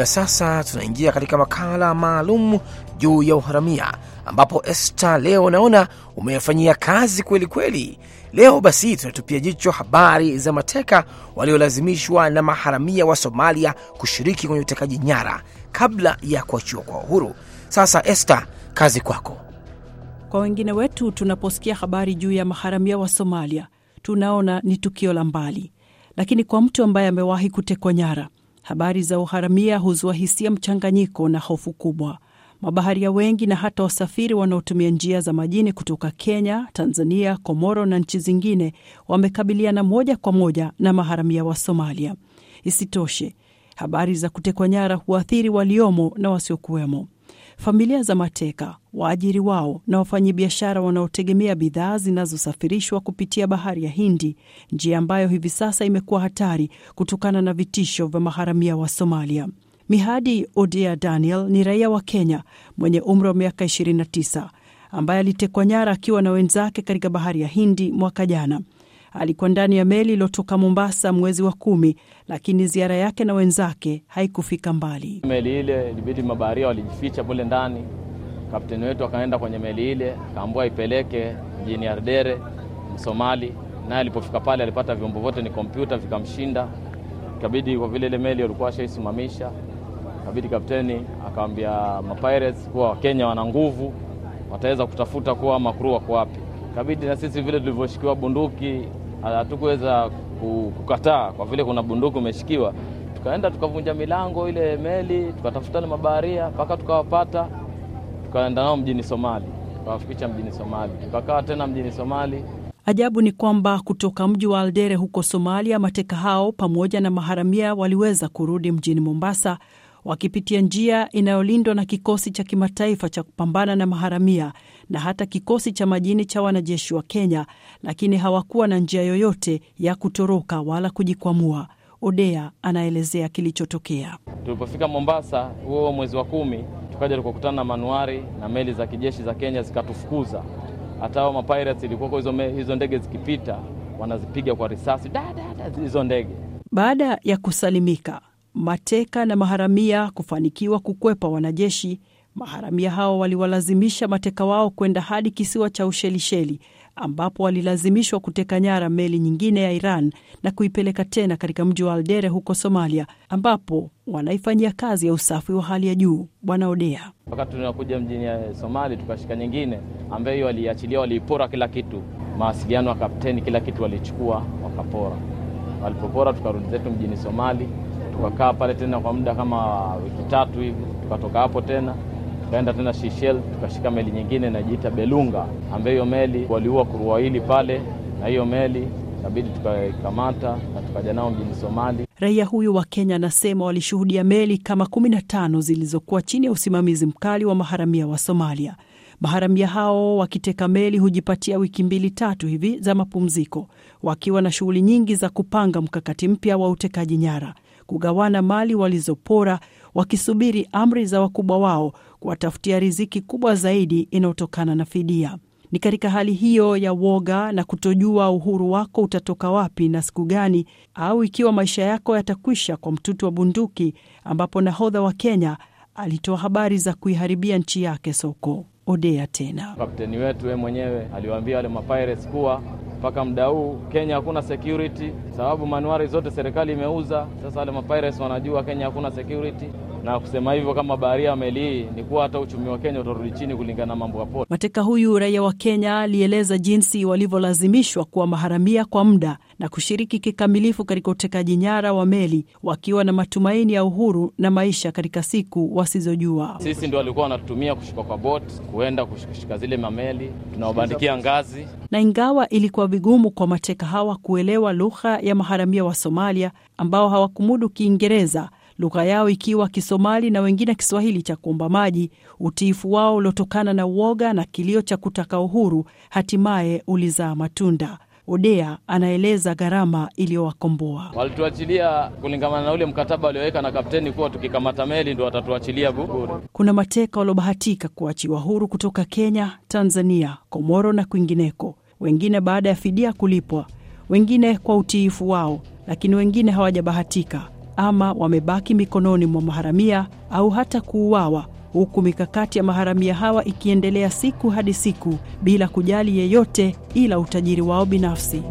Na sasa tunaingia katika makala maalum juu ya uharamia, ambapo Esta, leo naona umefanyia kazi kweli kweli. Leo basi tunatupia jicho habari za mateka waliolazimishwa na maharamia wa Somalia kushiriki kwenye utekaji nyara kabla ya kuachiwa kwa uhuru. Sasa Esta, kazi kwako. Kwa wengine wetu, tunaposikia habari juu ya maharamia wa Somalia tunaona ni tukio la mbali, lakini kwa mtu ambaye amewahi kutekwa nyara, habari za uharamia huzua hisia mchanganyiko na hofu kubwa. Mabaharia wengi na hata wasafiri wanaotumia njia za majini kutoka Kenya, Tanzania, Komoro na nchi zingine wamekabiliana moja kwa moja na maharamia wa Somalia. Isitoshe, habari za kutekwa nyara huathiri waliomo na wasiokuwemo. Familia za mateka, waajiri wao na wafanyabiashara wanaotegemea bidhaa zinazosafirishwa kupitia bahari ya Hindi, njia ambayo hivi sasa imekuwa hatari kutokana na vitisho vya maharamia wa Somalia. Mihadi Odia Daniel ni raia wa Kenya mwenye umri wa miaka 29 ambaye alitekwa nyara akiwa na wenzake katika bahari ya Hindi mwaka jana. Alikuwa ndani ya meli iliyotoka Mombasa mwezi wa kumi, lakini ziara yake na wenzake haikufika mbali. Meli ile ilibidi mabaharia walijificha mule ndani. Kapteni wetu akaenda kwenye meli ile akaambua ipeleke mjini Ardere Msomali, naye alipofika pale alipata vyombo vyote ni kompyuta, vikamshinda. Ikabidi kwa vile ile meli walikuwa washaisimamisha, ikabidi kapteni akawambia mapirates kuwa Wakenya wana nguvu, wataweza kutafuta kuwa makuru wako wapi. Ikabidi na sisi vile tulivyoshikiwa bunduki hatukuweza kukataa, kwa vile kuna bunduki umeshikiwa. Tukaenda tukavunja milango ile meli, tukatafuta na mabaharia mpaka tukawapata, tukaenda nao mjini Somali, tukawafikisha mjini Somali, tukakaa tena mjini Somali. Ajabu ni kwamba kutoka mji wa Aldere huko Somalia, mateka hao pamoja na maharamia waliweza kurudi mjini Mombasa wakipitia njia inayolindwa na kikosi cha kimataifa cha kupambana na maharamia na hata kikosi cha majini cha wanajeshi wa Kenya, lakini hawakuwa na njia yoyote ya kutoroka wala kujikwamua. Odea anaelezea kilichotokea. Tulipofika Mombasa huo mwezi wa kumi, tukaja tukakutana na manuari na meli za kijeshi za Kenya zikatufukuza. Hata hao mapirates ilikuwa hizo, hizo ndege zikipita wanazipiga kwa risasi da, da, da, hizo ndege. Baada ya kusalimika mateka na maharamia kufanikiwa kukwepa wanajeshi, maharamia hao waliwalazimisha mateka wao kwenda hadi kisiwa cha Ushelisheli ambapo walilazimishwa kuteka nyara meli nyingine ya Iran na kuipeleka tena katika mji wa Aldere huko Somalia, ambapo wanaifanyia kazi ya usafi wa hali ya juu. Bwana Odea: wakati tunakuja mjini Somali tukashika nyingine ambayo hiyo waliachilia, waliipora kila kitu, mawasiliano ya kapteni, kila kitu walichukua wakapora. Walipopora tukarudi zetu mjini Somali tukakaa pale tena kwa muda kama wiki tatu hivi. Tukatoka hapo tena tukaenda tena Shishel, tukashika meli nyingine inajiita Belunga, ambayo hiyo meli waliua kuru wawili pale, na hiyo meli ikabidi tukaikamata na tukaja nao mjini Somali. Raia huyu wa Kenya anasema walishuhudia meli kama kumi na tano zilizokuwa chini ya usimamizi mkali wa maharamia wa Somalia. Maharamia hao wakiteka meli hujipatia wiki mbili tatu hivi za mapumziko, wakiwa na shughuli nyingi za kupanga mkakati mpya wa utekaji nyara kugawana mali walizopora, wakisubiri amri za wakubwa wao kuwatafutia riziki kubwa zaidi inayotokana na fidia. Ni katika hali hiyo ya woga na kutojua uhuru wako utatoka wapi na siku gani, au ikiwa maisha yako yatakwisha kwa mtutu wa bunduki, ambapo nahodha wa Kenya alitoa habari za kuiharibia nchi yake soko. Odea tena, kapteni wetu we mwenyewe aliwaambia wale mapirates kuwa mpaka muda huu Kenya hakuna security, sababu manuari zote serikali imeuza. Sasa wale mapirates wanajua Kenya hakuna security, na kusema hivyo kama baharia ya meli hii ni kuwa hata uchumi wa Kenya utarudi chini kulingana na mambo ya port. Mateka huyu raia wa Kenya alieleza jinsi walivyolazimishwa kuwa maharamia kwa muda na kushiriki kikamilifu katika utekaji nyara wa meli, wakiwa na matumaini ya uhuru na maisha katika siku wasizojua. Sisi ndio walikuwa wanatutumia kushuka kwa bot, kuenda kushika zile mameli, tunawabandikia ngazi na ingawa ilikuwa vigumu kwa mateka hawa kuelewa lugha ya maharamia wa Somalia ambao hawakumudu Kiingereza, lugha yao ikiwa Kisomali na wengine Kiswahili cha kuomba maji, utiifu wao uliotokana na uoga na kilio cha kutaka uhuru hatimaye ulizaa matunda. Odea anaeleza gharama iliyowakomboa. Walituachilia kulingana na ule mkataba walioweka na kapteni kuwa tukikamata meli ndo watatuachilia bure. Kuna mateka waliobahatika kuachiwa huru kutoka Kenya, Tanzania, Komoro na kwingineko, wengine baada ya fidia kulipwa, wengine kwa utiifu wao, lakini wengine hawajabahatika. Ama wamebaki mikononi mwa maharamia au hata kuuawa, huku mikakati ya maharamia hawa ikiendelea siku hadi siku bila kujali yeyote ila utajiri wao binafsi.